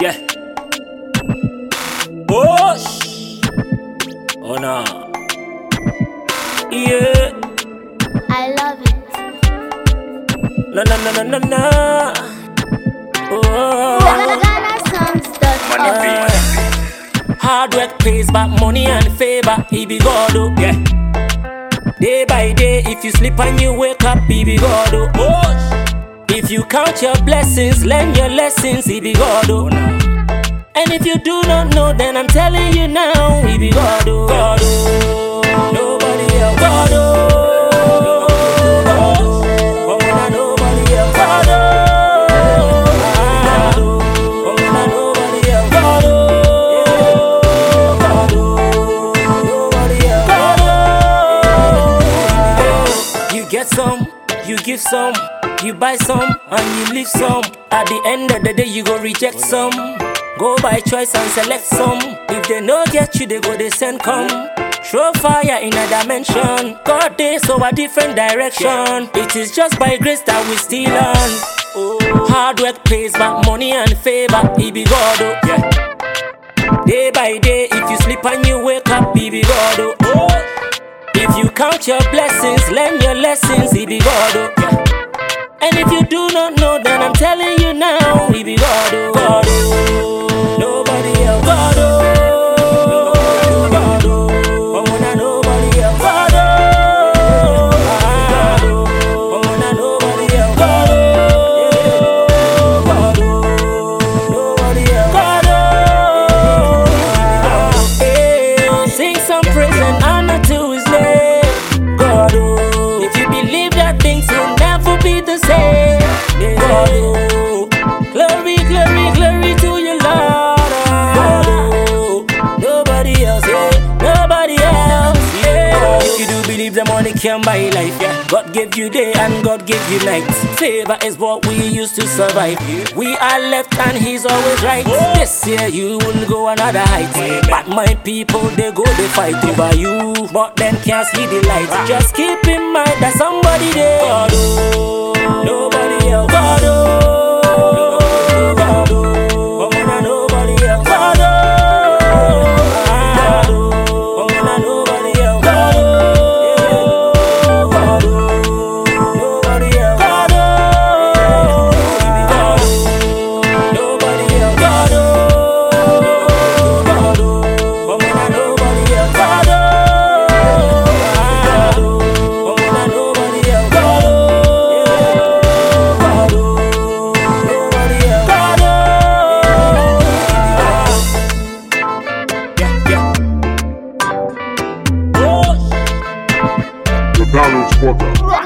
Yeah. Push. Oh, oh no. Yeah. I love it. No no no no no no. Oh. GhanaSongs.org. Hard work pays back money and favor. He be God, oh, yeah. Day by day, if you sleep and you wake up, he be God, oh. oh. If you count your blessings, learn your lessons, he be God, oh. And if you do not know, then I'm telling you now, he be God, oh. God, oh. Nobody else, God, oh. Some, you give some, you buy some, and you leave some. At the end of the day, you go reject some. Go by choice and select some. If they no get you, they go they send come. Throw fire in a dimension. God they so a different direction. It is just by grace that we still on. Oh. Hard work pays back money and favor. He be God, oh. yeah. Day by day, if you sleep and you wake up, he be God, oh. oh. If you count your blessings, learn your lessons, he be God, oh. yeah. And if you do not know, then I'm telling you now, he be God, You do believe the money can buy life, yeah. God gave you day and God gave you night. Favor is what we used to survive. We are left and He's always right. This year you will go another height. But my people they go they fight over you, but then can't see the light. Just keep in mind that somebody Battle Spotter.